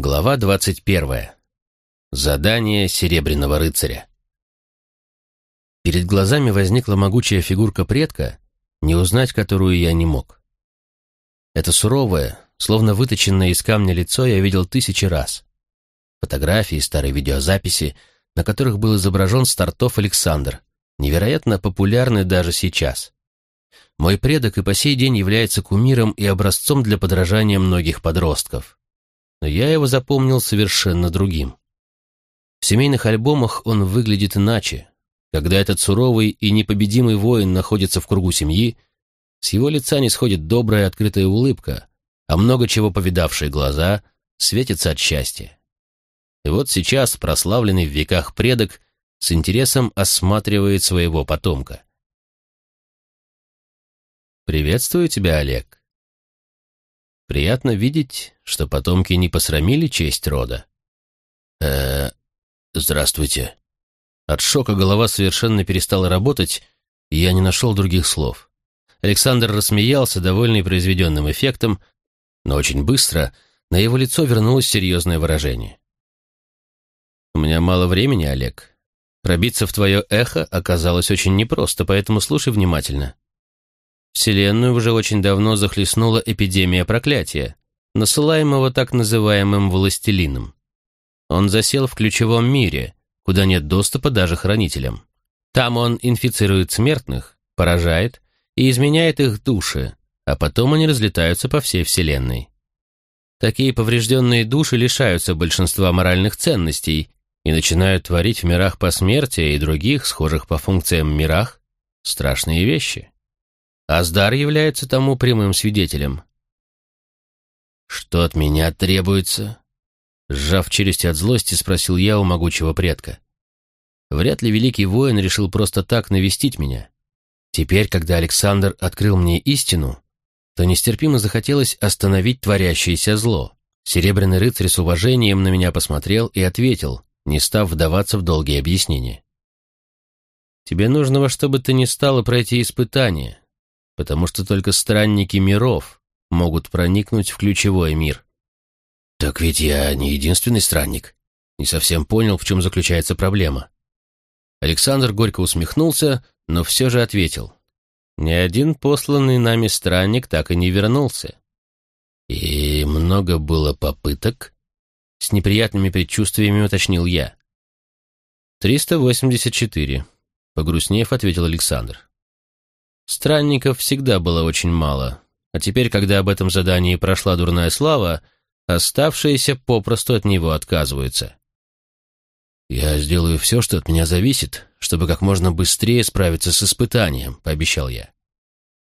Глава двадцать первая. Задание Серебряного рыцаря. Перед глазами возникла могучая фигурка предка, не узнать которую я не мог. Это суровое, словно выточенное из камня лицо я видел тысячи раз. Фотографии, старые видеозаписи, на которых был изображен стартов Александр, невероятно популярны даже сейчас. Мой предок и по сей день является кумиром и образцом для подражания многих подростков. Но я его запомнил совершенно другим. В семейных альбомах он выглядит иначе. Когда этот суровый и непобедимый воин находится в кругу семьи, с его лица не сходит добрая открытая улыбка, а много чего повидавшие глаза светятся от счастья. И вот сейчас прославленный в веках предок с интересом осматривает своего потомка. «Приветствую тебя, Олег. Приятно видеть, что потомки не посрамили честь рода». э здравствуйте». От шока голова совершенно перестала работать, и я не нашел других слов. Александр рассмеялся, довольный произведенным эффектом, но очень быстро на его лицо вернулось серьезное выражение. «У меня мало времени, Олег. Пробиться в твое эхо оказалось очень непросто, поэтому слушай внимательно. Вселенную уже очень давно захлестнула эпидемия проклятия, насылаемого так называемым властелином. Он засел в ключевом мире, куда нет доступа даже хранителям. Там он инфицирует смертных, поражает и изменяет их души, а потом они разлетаются по всей Вселенной. Такие поврежденные души лишаются большинства моральных ценностей и начинают творить в мирах посмертия и других, схожих по функциям мирах, страшные вещи. Аздар является тому прямым свидетелем. «Что от меня требуется?» Сжав челюсти от злости, спросил я у могучего предка. Вряд ли великий воин решил просто так навестить меня. Теперь, когда Александр открыл мне истину, то нестерпимо захотелось остановить творящееся зло. Серебряный рыцарь с уважением на меня посмотрел и ответил, не став вдаваться в долгие объяснения. «Тебе нужно во что бы то ни стало пройти испытание, потому что только странники миров могут проникнуть в ключевой мир. Так ведь я не единственный странник. Не совсем понял, в чем заключается проблема. Александр горько усмехнулся, но все же ответил. Ни один посланный нами странник так и не вернулся. И много было попыток? С неприятными предчувствиями уточнил я. «Триста восемьдесят четыре», — погрустнев ответил Александр. Странников всегда было очень мало, а теперь, когда об этом задании прошла дурная слава, оставшиеся попросту от него отказываются. «Я сделаю все, что от меня зависит, чтобы как можно быстрее справиться с испытанием», — пообещал я.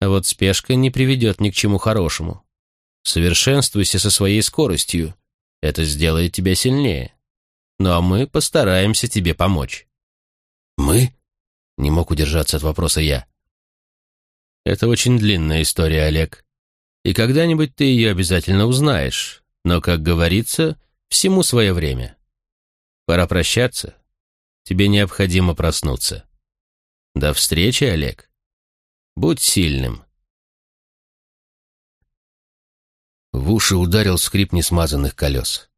А вот спешка не приведет ни к чему хорошему. Совершенствуйся со своей скоростью. Это сделает тебя сильнее. Ну а мы постараемся тебе помочь. «Мы?» — не мог удержаться от вопроса я. Это очень длинная история, Олег. И когда-нибудь ты ее обязательно узнаешь. Но, как говорится, всему свое время. Пора прощаться. Тебе необходимо проснуться. До встречи, Олег. Будь сильным. В уши ударил скрип несмазанных колес.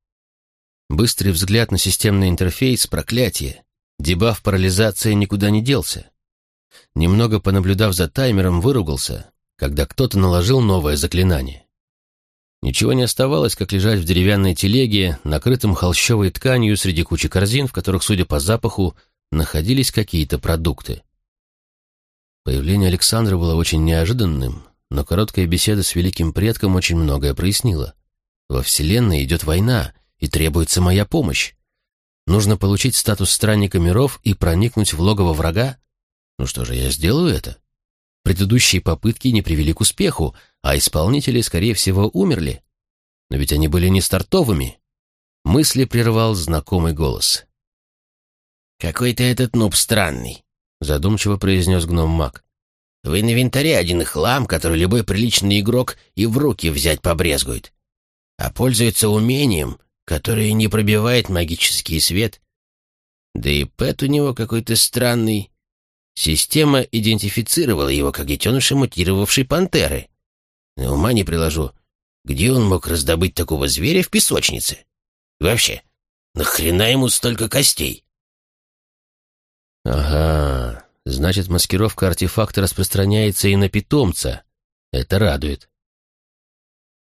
Быстрый взгляд на системный интерфейс, проклятие. Дебаф парализация никуда не делся. Немного понаблюдав за таймером, выругался, когда кто-то наложил новое заклинание. Ничего не оставалось, как лежать в деревянной телеге, накрытым холщовой тканью среди кучи корзин, в которых, судя по запаху, находились какие-то продукты. Появление Александра было очень неожиданным, но короткая беседа с великим предком очень многое прояснила. Во Вселенной идет война, и требуется моя помощь. Нужно получить статус странника миров и проникнуть в логово врага? Ну что же, я сделаю это. Предыдущие попытки не привели к успеху, а исполнители, скорее всего, умерли. Но ведь они были не стартовыми. Мысли прервал знакомый голос. «Какой-то этот нуб странный», — задумчиво произнес гном-маг. «В инвентаре один хлам, который любой приличный игрок и в руки взять побрезгует. А пользуется умением, которое не пробивает магический свет. Да и пэт у него какой-то странный, Система идентифицировала его как детеныша мутировавшей пантеры. Но ума не приложу, где он мог раздобыть такого зверя в песочнице? вообще, нахрена ему столько костей? Ага, значит, маскировка артефакта распространяется и на питомца. Это радует.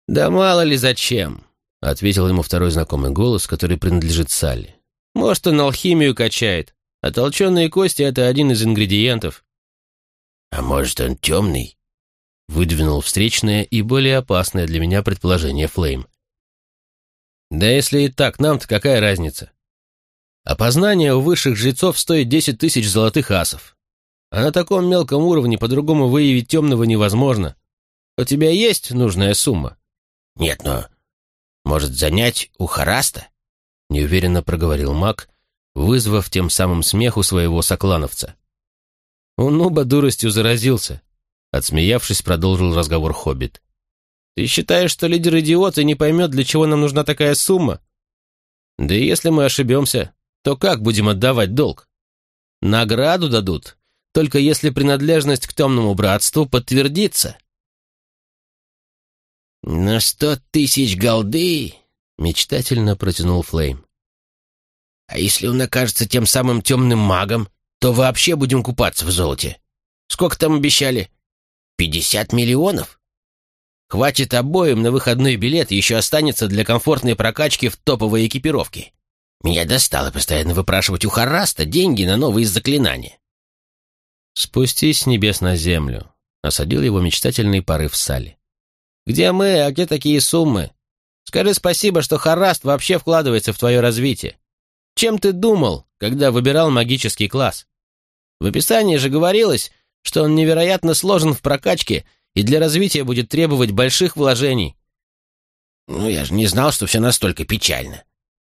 «Да мало ли зачем», — ответил ему второй знакомый голос, который принадлежит Салли. «Может, он алхимию качает, а толченые кости — это один из ингредиентов». «А может, он темный?» — выдвинул встречное и более опасное для меня предположение Флейм. «Да если и так, нам-то какая разница? Опознание у высших жрецов стоит десять тысяч золотых асов. А на таком мелком уровне по-другому выявить темного невозможно. У тебя есть нужная сумма?» «Нет, но... Может, занять у Хараста?» Неуверенно проговорил маг, вызвав тем самым смех у своего соклановца. «У нуба дуростью заразился», — отсмеявшись, продолжил разговор Хоббит. «Ты считаешь, что лидер идиот и не поймет, для чего нам нужна такая сумма? Да и если мы ошибемся, то как будем отдавать долг? Награду дадут, только если принадлежность к темному братству подтвердится». «На сто тысяч голды!» — мечтательно протянул Флейм. «А если он окажется тем самым темным магом, то вообще будем купаться в золоте. Сколько там обещали? Пятьдесят миллионов? Хватит обоим на выходной билет, еще останется для комфортной прокачки в топовой экипировке. Меня достало постоянно выпрашивать у Хараста деньги на новые заклинания». «Спустись с небес на землю», — осадил его мечтательный порыв Салли. Где мы, а где такие суммы? Скажи спасибо, что Хараст вообще вкладывается в твое развитие. Чем ты думал, когда выбирал магический класс? В описании же говорилось, что он невероятно сложен в прокачке и для развития будет требовать больших вложений. Ну, я же не знал, что все настолько печально.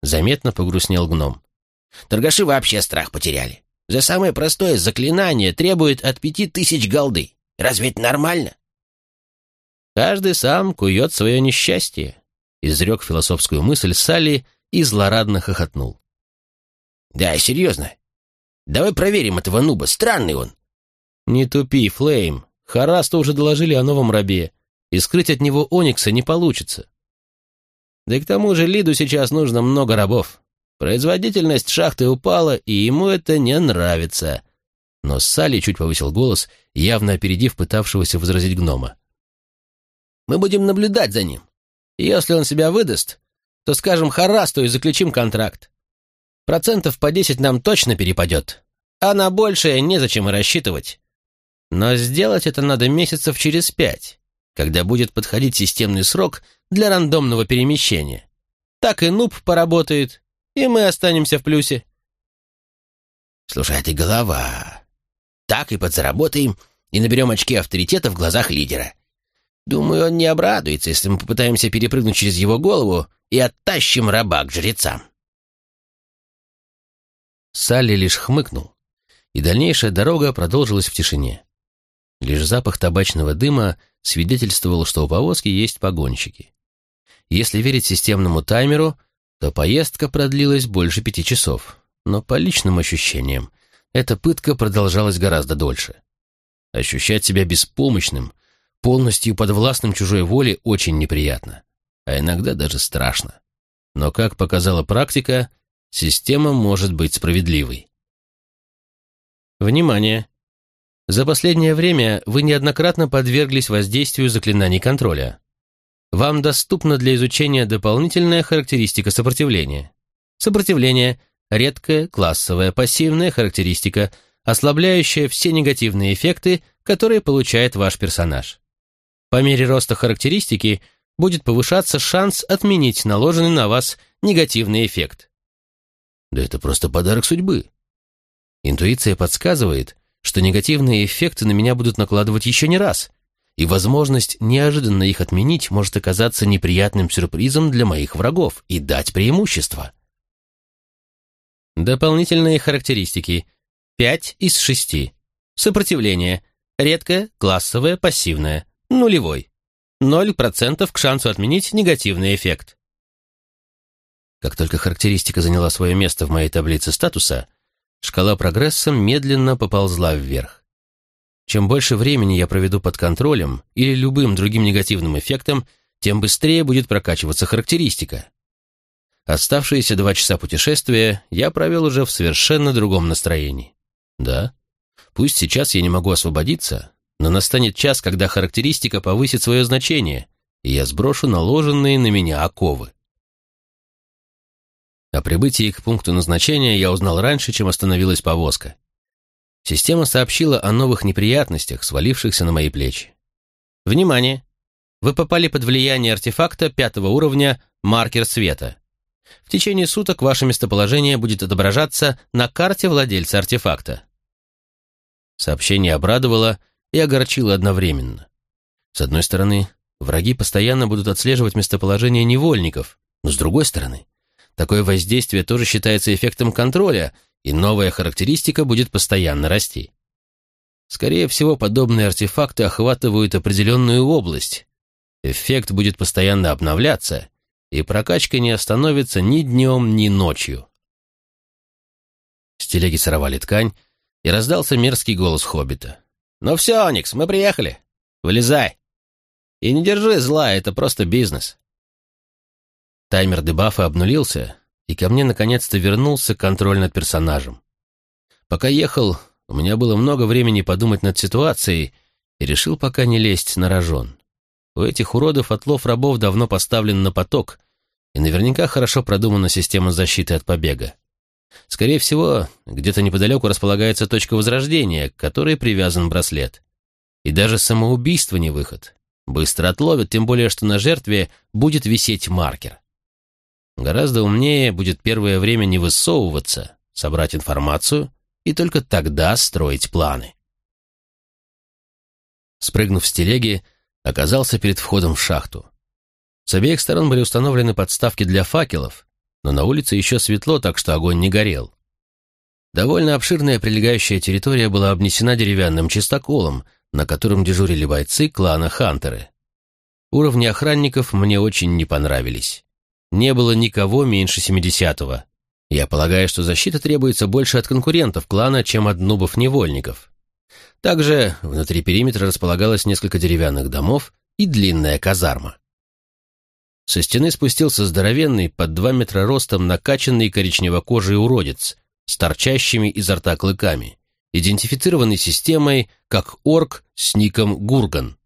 Заметно погрустнел гном. Торгаши вообще страх потеряли. За самое простое заклинание требует от пяти тысяч голды. Разве это нормально? Каждый сам кует свое несчастье», — изрек философскую мысль Салли и злорадно хохотнул. «Да, серьезно. Давай проверим этого нуба, странный он». «Не тупи, Флейм. Харасту уже доложили о новом рабе, и скрыть от него Оникса не получится. Да и к тому же Лиду сейчас нужно много рабов. Производительность шахты упала, и ему это не нравится». Но Салли чуть повысил голос, явно опередив пытавшегося возразить гнома. Мы будем наблюдать за ним. Если он себя выдаст, то скажем Харасту и заключим контракт. Процентов по десять нам точно перепадет, а на большее незачем и рассчитывать. Но сделать это надо месяцев через пять, когда будет подходить системный срок для рандомного перемещения. Так и нуб поработает, и мы останемся в плюсе. Слушай, а ты голова. Так и подзаработаем, и наберем очки авторитета в глазах лидера. Думаю, он не обрадуется, если мы попытаемся перепрыгнуть через его голову и оттащим раба к жрецам. Салли лишь хмыкнул, и дальнейшая дорога продолжилась в тишине. Лишь запах табачного дыма свидетельствовал, что у повозки есть погонщики. Если верить системному таймеру, то поездка продлилась больше пяти часов, но по личным ощущениям эта пытка продолжалась гораздо дольше. Ощущать себя беспомощным — полностью подвластным чужой воле очень неприятно, а иногда даже страшно. Но, как показала практика, система может быть справедливой. Внимание! За последнее время вы неоднократно подверглись воздействию заклинаний контроля. Вам доступна для изучения дополнительная характеристика сопротивления. Сопротивление – редкая, классовая, пассивная характеристика, ослабляющая все негативные эффекты, которые получает ваш персонаж. По мере роста характеристики будет повышаться шанс отменить наложенный на вас негативный эффект. Да это просто подарок судьбы. Интуиция подсказывает, что негативные эффекты на меня будут накладывать еще не раз, и возможность неожиданно их отменить может оказаться неприятным сюрпризом для моих врагов и дать преимущество. Дополнительные характеристики. 5 из 6. Сопротивление. Редкое, классовое, пассивное нулевой. 0% к шансу отменить негативный эффект. Как только характеристика заняла свое место в моей таблице статуса, шкала прогресса медленно поползла вверх. Чем больше времени я проведу под контролем или любым другим негативным эффектом, тем быстрее будет прокачиваться характеристика. Оставшиеся два часа путешествия я провел уже в совершенно другом настроении. Да, пусть сейчас я не могу освободиться, но настанет час, когда характеристика повысит свое значение, и я сброшу наложенные на меня оковы. О прибытии к пункту назначения я узнал раньше, чем остановилась повозка. Система сообщила о новых неприятностях, свалившихся на мои плечи. Внимание! Вы попали под влияние артефакта пятого уровня «Маркер света». В течение суток ваше местоположение будет отображаться на карте владельца артефакта. Сообщение обрадовало и огорчило одновременно. С одной стороны, враги постоянно будут отслеживать местоположение невольников, но с другой стороны, такое воздействие тоже считается эффектом контроля, и новая характеристика будет постоянно расти. Скорее всего, подобные артефакты охватывают определенную область. Эффект будет постоянно обновляться, и прокачка не остановится ни днем, ни ночью. С телеги сорвали ткань, и раздался мерзкий голос хоббита. «Ну все, Оникс, мы приехали. Вылезай. И не держи зла, это просто бизнес». Таймер дебафа обнулился, и ко мне наконец-то вернулся контроль над персонажем. Пока ехал, у меня было много времени подумать над ситуацией, и решил пока не лезть на рожон. У этих уродов отлов рабов давно поставлен на поток, и наверняка хорошо продумана система защиты от побега. Скорее всего, где-то неподалеку располагается точка возрождения, к которой привязан браслет. И даже самоубийство не выход. Быстро отловят, тем более, что на жертве будет висеть маркер. Гораздо умнее будет первое время не высовываться, собрать информацию и только тогда строить планы. Спрыгнув с телеги, оказался перед входом в шахту. С обеих сторон были установлены подставки для факелов, но на улице еще светло, так что огонь не горел. Довольно обширная прилегающая территория была обнесена деревянным чистоколом, на котором дежурили бойцы клана Хантеры. Уровни охранников мне очень не понравились. Не было никого меньше 70-го. Я полагаю, что защита требуется больше от конкурентов клана, чем от нубов-невольников. Также внутри периметра располагалось несколько деревянных домов и длинная казарма. Со стены спустился здоровенный, под два метра ростом, накачанный коричнево-кожий уродец с торчащими изо рта клыками, идентифицированный системой как орк с ником Гурган.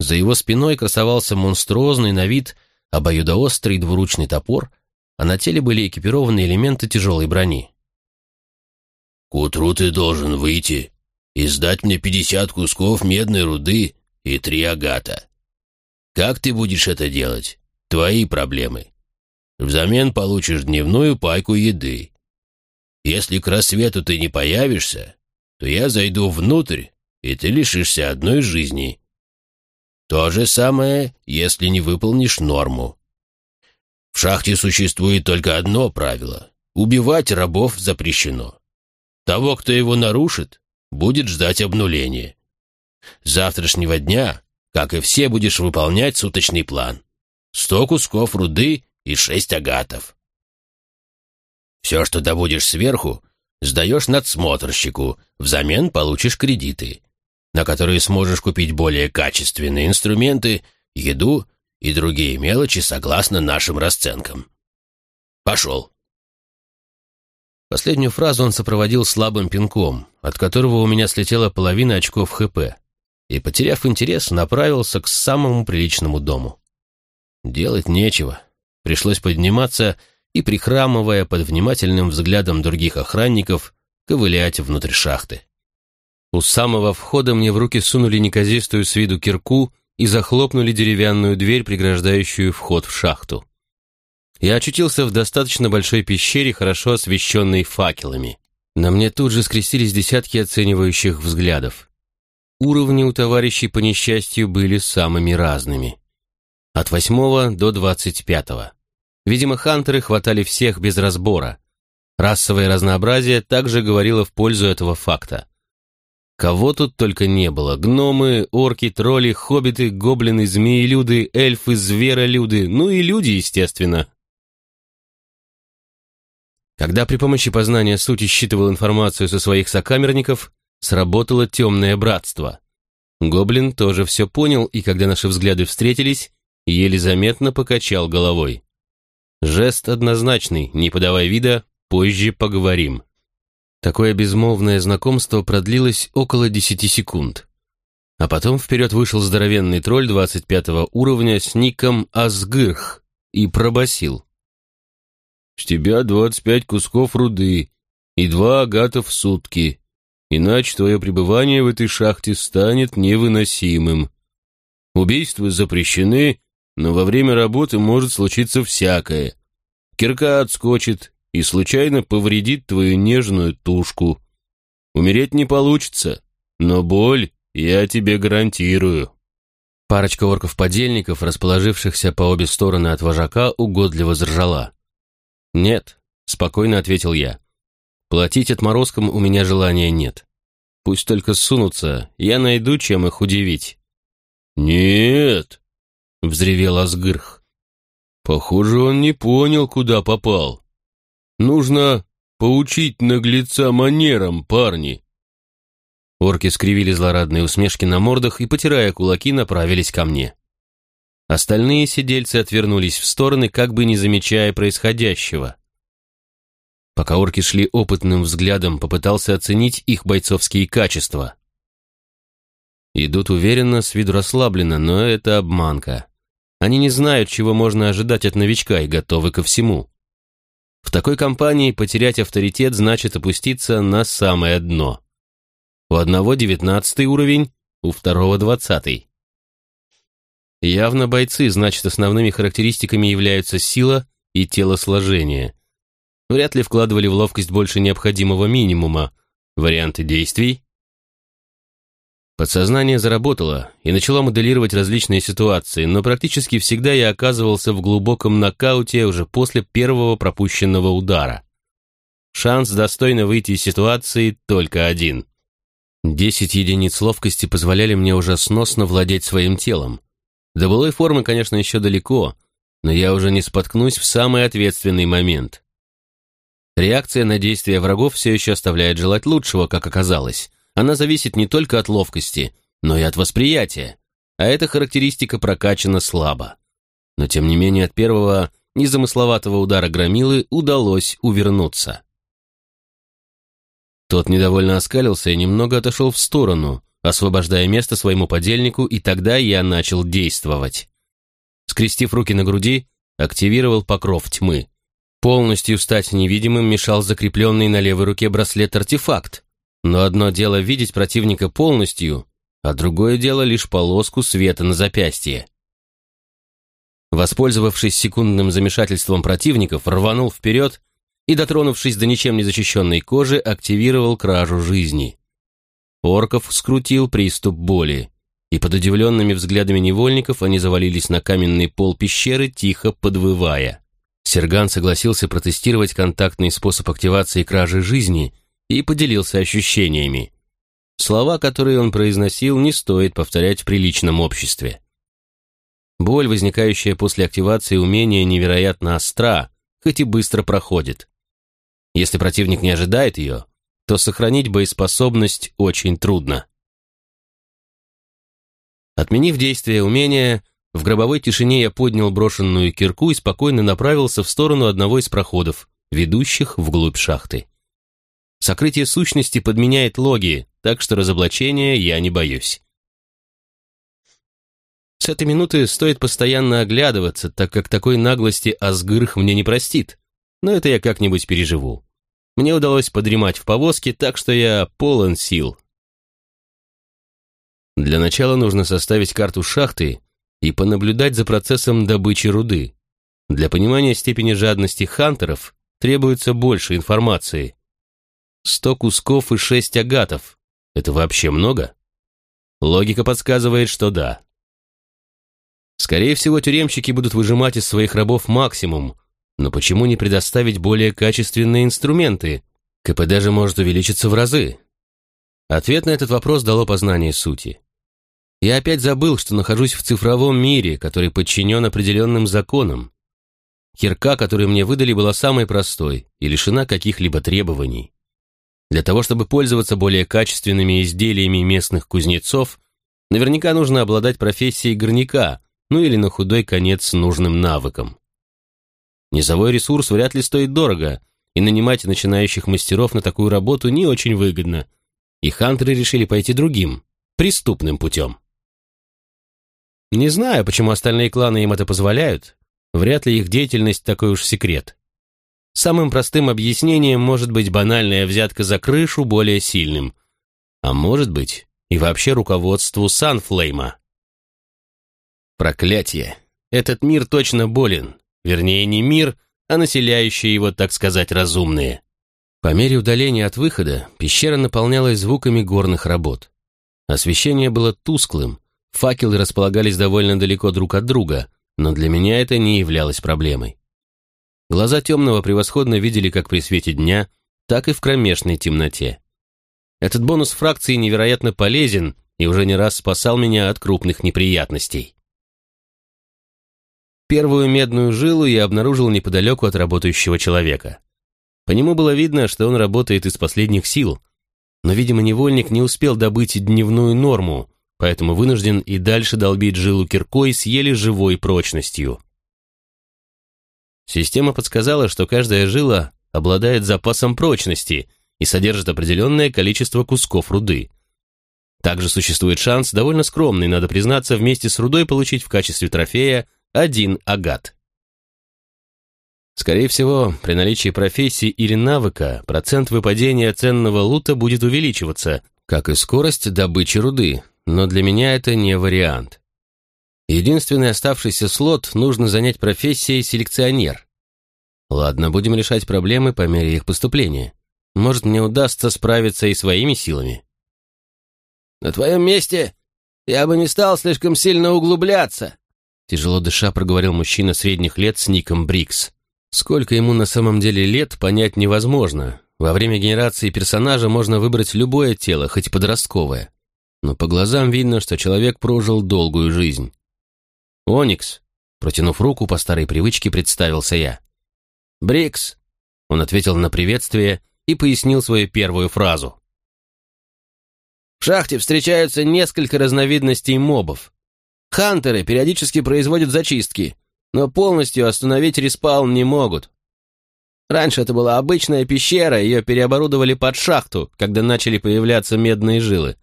За его спиной красовался монструозный на вид обоюдоострый двуручный топор, а на теле были экипированы элементы тяжелой брони. «К утру ты должен выйти и сдать мне пятьдесят кусков медной руды и три агата. Как ты будешь это делать? Твои проблемы. Взамен получишь дневную пайку еды. Если к рассвету ты не появишься, то я зайду внутрь, и ты лишишься одной жизни. То же самое, если не выполнишь норму. В шахте существует только одно правило — убивать рабов запрещено. Того, кто его нарушит, будет ждать обнуление. С завтрашнего дня как и все, будешь выполнять суточный план. Сто кусков руды и шесть агатов. Все, что добудешь сверху, сдаешь надсмотрщику, взамен получишь кредиты, на которые сможешь купить более качественные инструменты, еду и другие мелочи согласно нашим расценкам. Пошел. Последнюю фразу он сопроводил слабым пинком, от которого у меня слетела половина очков ХП и, потеряв интерес, направился к самому приличному дому. Делать нечего. Пришлось подниматься и, прихрамывая под внимательным взглядом других охранников, ковылять внутрь шахты. У самого входа мне в руки сунули неказистую с виду кирку и захлопнули деревянную дверь, преграждающую вход в шахту. Я очутился в достаточно большой пещере, хорошо освещенной факелами. На мне тут же скрестились десятки оценивающих взглядов. Уровни у товарищей по несчастью были самыми разными. От восьмого до двадцать пятого. Видимо, хантеры хватали всех без разбора. Расовое разнообразие также говорило в пользу этого факта. Кого тут только не было. Гномы, орки, тролли, хоббиты, гоблины, змеелюды, эльфы, зверолюды, ну и люди, естественно. Когда при помощи познания сути считывал информацию со своих сокамерников, сработало темное братство. Гоблин тоже все понял, и когда наши взгляды встретились, еле заметно покачал головой. Жест однозначный, не подавай вида, позже поговорим. Такое безмолвное знакомство продлилось около десяти секунд. А потом вперед вышел здоровенный тролль 25 уровня с ником Асгырх и пробасил. «С тебя 25 кусков руды и два агата в сутки, иначе твое пребывание в этой шахте станет невыносимым. Убийства запрещены, но во время работы может случиться всякое. Кирка отскочит, и случайно повредит твою нежную тушку. Умереть не получится, но боль я тебе гарантирую». Парочка орков-подельников, расположившихся по обе стороны от вожака, угодливо заржала. «Нет», — спокойно ответил я. «Платить отморозкам у меня желания нет. Пусть только сунутся, я найду, чем их удивить». «Нет», — взревел Асгырх. «Похоже, он не понял, куда попал. Нужно поучить наглеца манерам, парни. Орки скривили злорадные усмешки на мордах и, потирая кулаки, направились ко мне. Остальные сидельцы отвернулись в стороны, как бы не замечая происходящего. Пока орки шли опытным взглядом, попытался оценить их бойцовские качества. Идут уверенно, с виду расслабленно, но это обманка. Они не знают, чего можно ожидать от новичка и готовы ко всему. В такой компании потерять авторитет значит опуститься на самое дно. У одного девятнадцатый уровень, у второго двадцатый. Явно бойцы, значит, основными характеристиками являются сила и телосложение. Вряд ли вкладывали в ловкость больше необходимого минимума. Варианты действий Подсознание заработало и начало моделировать различные ситуации, но практически всегда я оказывался в глубоком нокауте уже после первого пропущенного удара. Шанс достойно выйти из ситуации только один. Десять единиц ловкости позволяли мне уже сносно владеть своим телом. До былой формы, конечно, еще далеко, но я уже не споткнусь в самый ответственный момент. Реакция на действия врагов все еще оставляет желать лучшего, как оказалось — она зависит не только от ловкости, но и от восприятия, а эта характеристика прокачана слабо. Но тем не менее от первого незамысловатого удара громилы удалось увернуться. Тот недовольно оскалился и немного отошел в сторону, освобождая место своему подельнику, и тогда я начал действовать. Скрестив руки на груди, активировал покров тьмы. Полностью стать невидимым мешал закрепленный на левой руке браслет-артефакт, но одно дело видеть противника полностью, а другое дело лишь полоску света на запястье. Воспользовавшись секундным замешательством противников, рванул вперед и, дотронувшись до ничем не защищенной кожи, активировал кражу жизни. Орков скрутил приступ боли, и под удивленными взглядами невольников они завалились на каменный пол пещеры, тихо подвывая. Серган согласился протестировать контактный способ активации кражи жизни – и поделился ощущениями. Слова, которые он произносил, не стоит повторять в приличном обществе. Боль, возникающая после активации умения, невероятно остра, хоть и быстро проходит. Если противник не ожидает ее, то сохранить боеспособность очень трудно. Отменив действие умения, в гробовой тишине я поднял брошенную кирку и спокойно направился в сторону одного из проходов, ведущих вглубь шахты. Сокрытие сущности подменяет логи, так что разоблачения я не боюсь. С этой минуты стоит постоянно оглядываться, так как такой наглости Асгырх мне не простит, но это я как-нибудь переживу. Мне удалось подремать в повозке, так что я полон сил. Для начала нужно составить карту шахты и понаблюдать за процессом добычи руды. Для понимания степени жадности хантеров требуется больше информации, Сто кусков и шесть агатов. Это вообще много? Логика подсказывает, что да. Скорее всего, тюремщики будут выжимать из своих рабов максимум, но почему не предоставить более качественные инструменты? КПД же может увеличиться в разы. Ответ на этот вопрос дало познание сути. Я опять забыл, что нахожусь в цифровом мире, который подчинен определенным законам. Кирка, которую мне выдали, была самой простой и лишена каких-либо требований. Для того, чтобы пользоваться более качественными изделиями местных кузнецов, наверняка нужно обладать профессией горняка, ну или на худой конец нужным навыком. Низовой ресурс вряд ли стоит дорого, и нанимать начинающих мастеров на такую работу не очень выгодно. И хантеры решили пойти другим, преступным путем. Не знаю, почему остальные кланы им это позволяют. Вряд ли их деятельность такой уж секрет. Самым простым объяснением может быть банальная взятка за крышу более сильным. А может быть и вообще руководству Санфлейма. Проклятие. Этот мир точно болен. Вернее, не мир, а населяющие его, так сказать, разумные. По мере удаления от выхода пещера наполнялась звуками горных работ. Освещение было тусклым, факелы располагались довольно далеко друг от друга, но для меня это не являлось проблемой. Глаза темного превосходно видели как при свете дня, так и в кромешной темноте. Этот бонус фракции невероятно полезен и уже не раз спасал меня от крупных неприятностей. Первую медную жилу я обнаружил неподалеку от работающего человека. По нему было видно, что он работает из последних сил, но, видимо, невольник не успел добыть дневную норму, поэтому вынужден и дальше долбить жилу киркой с еле живой прочностью. Система подсказала, что каждая жила обладает запасом прочности и содержит определенное количество кусков руды. Также существует шанс, довольно скромный, надо признаться, вместе с рудой получить в качестве трофея один агат. Скорее всего, при наличии профессии или навыка процент выпадения ценного лута будет увеличиваться, как и скорость добычи руды, но для меня это не вариант. Единственный оставшийся слот нужно занять профессией селекционер. Ладно, будем решать проблемы по мере их поступления. Может, мне удастся справиться и своими силами. На твоем месте я бы не стал слишком сильно углубляться, тяжело дыша проговорил мужчина средних лет с ником Брикс. Сколько ему на самом деле лет, понять невозможно. Во время генерации персонажа можно выбрать любое тело, хоть подростковое. Но по глазам видно, что человек прожил долгую жизнь. «Оникс», протянув руку по старой привычке, представился я. «Брикс», он ответил на приветствие и пояснил свою первую фразу. В шахте встречаются несколько разновидностей мобов. Хантеры периодически производят зачистки, но полностью остановить респаун не могут. Раньше это была обычная пещера, ее переоборудовали под шахту, когда начали появляться медные жилы.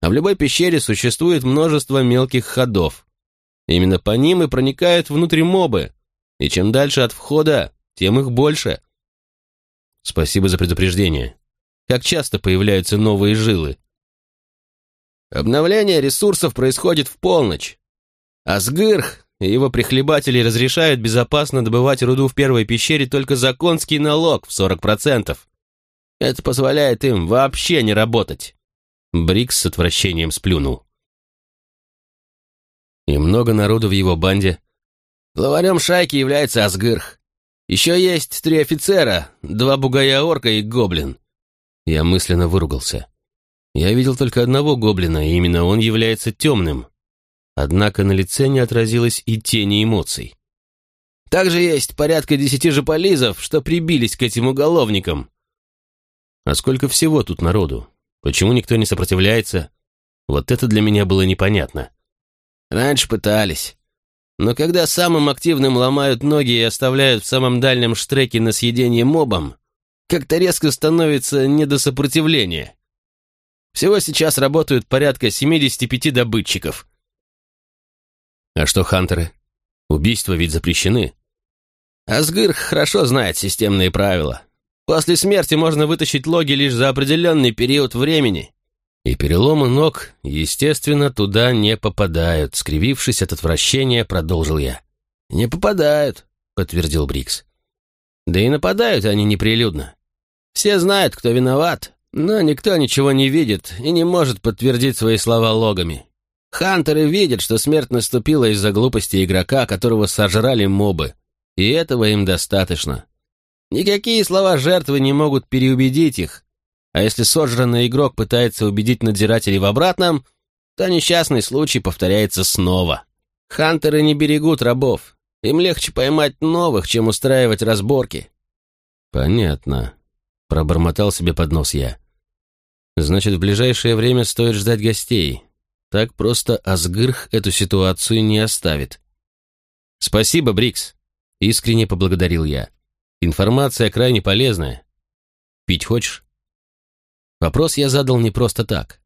А в любой пещере существует множество мелких ходов. Именно по ним и проникают внутрь мобы, и чем дальше от входа, тем их больше. Спасибо за предупреждение. Как часто появляются новые жилы? Обновление ресурсов происходит в полночь. Асгырх и его прихлебатели разрешают безопасно добывать руду в первой пещере только за конский налог в 40%. Это позволяет им вообще не работать. Брикс с отвращением сплюнул. И много народу в его банде. Главарем шайки является Асгырх. Еще есть три офицера, два бугая-орка и гоблин. Я мысленно выругался. Я видел только одного гоблина, и именно он является темным. Однако на лице не отразилось и тени эмоций. Также есть порядка десяти жополизов, что прибились к этим уголовникам. А сколько всего тут народу? Почему никто не сопротивляется? Вот это для меня было непонятно. Раньше пытались. Но когда самым активным ломают ноги и оставляют в самом дальнем штреке на съедение мобом, как-то резко становится не до сопротивления. Всего сейчас работают порядка 75 добытчиков, а что хантеры? Убийства ведь запрещены. Асгыр хорошо знает системные правила. После смерти можно вытащить логи лишь за определенный период времени. И переломы ног, естественно, туда не попадают. Скривившись от отвращения, продолжил я. «Не попадают», — подтвердил Брикс. «Да и нападают они неприлюдно. Все знают, кто виноват, но никто ничего не видит и не может подтвердить свои слова логами. Хантеры видят, что смерть наступила из-за глупости игрока, которого сожрали мобы, и этого им достаточно. Никакие слова жертвы не могут переубедить их, а если сожранный игрок пытается убедить надзирателей в обратном, то несчастный случай повторяется снова. Хантеры не берегут рабов, им легче поймать новых, чем устраивать разборки. «Понятно», — пробормотал себе под нос я. «Значит, в ближайшее время стоит ждать гостей, так просто Асгырх эту ситуацию не оставит. «Спасибо, Брикс. Искренне поблагодарил я. Информация крайне полезная. Пить хочешь? Вопрос я задал не просто так.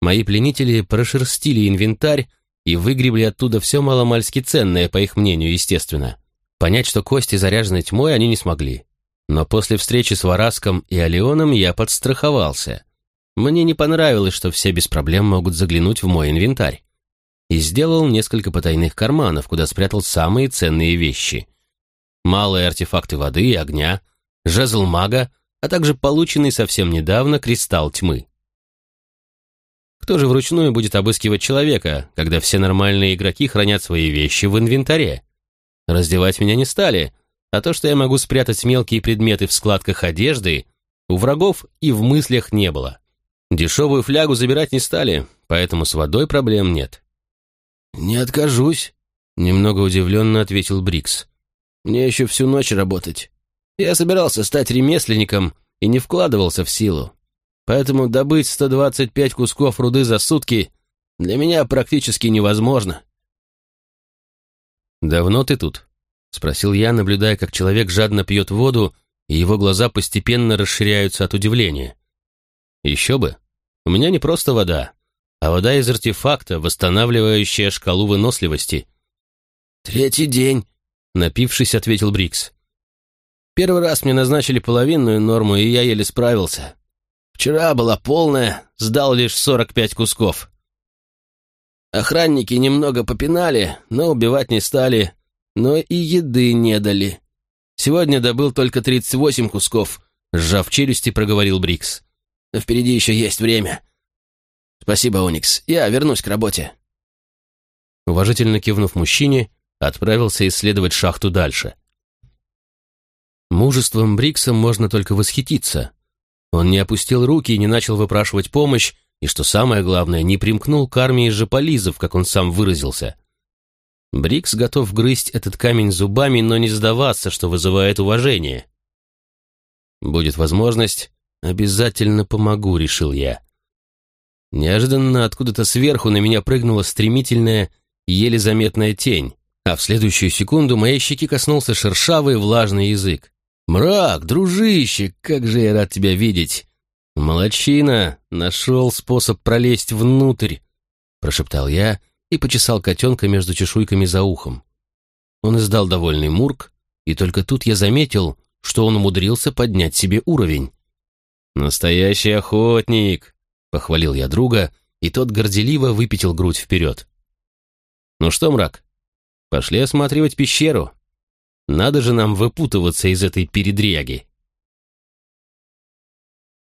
Мои пленители прошерстили инвентарь и выгребли оттуда все маломальски ценное, по их мнению, естественно. Понять, что кости заряжены тьмой, они не смогли. Но после встречи с Вараском и Алионом я подстраховался. Мне не понравилось, что все без проблем могут заглянуть в мой инвентарь. И сделал несколько потайных карманов, куда спрятал самые ценные вещи. Малые артефакты воды и огня, жезл мага, а также полученный совсем недавно кристалл тьмы. Кто же вручную будет обыскивать человека, когда все нормальные игроки хранят свои вещи в инвентаре? Раздевать меня не стали, а то, что я могу спрятать мелкие предметы в складках одежды, у врагов и в мыслях не было. Дешевую флягу забирать не стали, поэтому с водой проблем нет. «Не откажусь», — немного удивленно ответил Брикс. «Мне еще всю ночь работать. Я собирался стать ремесленником и не вкладывался в силу. Поэтому добыть 125 кусков руды за сутки для меня практически невозможно». «Давно ты тут?» — спросил я, наблюдая, как человек жадно пьет воду, и его глаза постепенно расширяются от удивления. «Еще бы! У меня не просто вода, а вода из артефакта, восстанавливающая шкалу выносливости». «Третий день», — напившись, ответил Брикс. «Первый раз мне назначили половинную норму, и я еле справился. Вчера была полная, сдал лишь 45 кусков. Охранники немного попинали, но убивать не стали, но и еды не дали. Сегодня добыл только 38 кусков, сжав челюсти, проговорил Брикс. Но впереди еще есть время. Спасибо, Оникс, я вернусь к работе. Уважительно кивнув мужчине, отправился исследовать шахту дальше. Мужеством Брикса можно только восхититься. Он не опустил руки и не начал выпрашивать помощь, и, что самое главное, не примкнул к армии жополизов, как он сам выразился. Брикс готов грызть этот камень зубами, но не сдаваться, что вызывает уважение. «Будет возможность, обязательно помогу», — решил я. Неожиданно откуда-то сверху на меня прыгнула стремительная, еле заметная тень, а в следующую секунду моей щеки коснулся шершавый влажный язык. «Мрак, дружище, как же я рад тебя видеть! «Молодчина! Нашел способ пролезть внутрь!» Прошептал я и почесал котенка между чешуйками за ухом. Он издал довольный мурк, и только тут я заметил, что он умудрился поднять себе уровень. «Настоящий охотник!» — похвалил я друга, и тот горделиво выпятил грудь вперед. «Ну что, мрак, пошли осматривать пещеру. Надо же нам выпутываться из этой передряги!»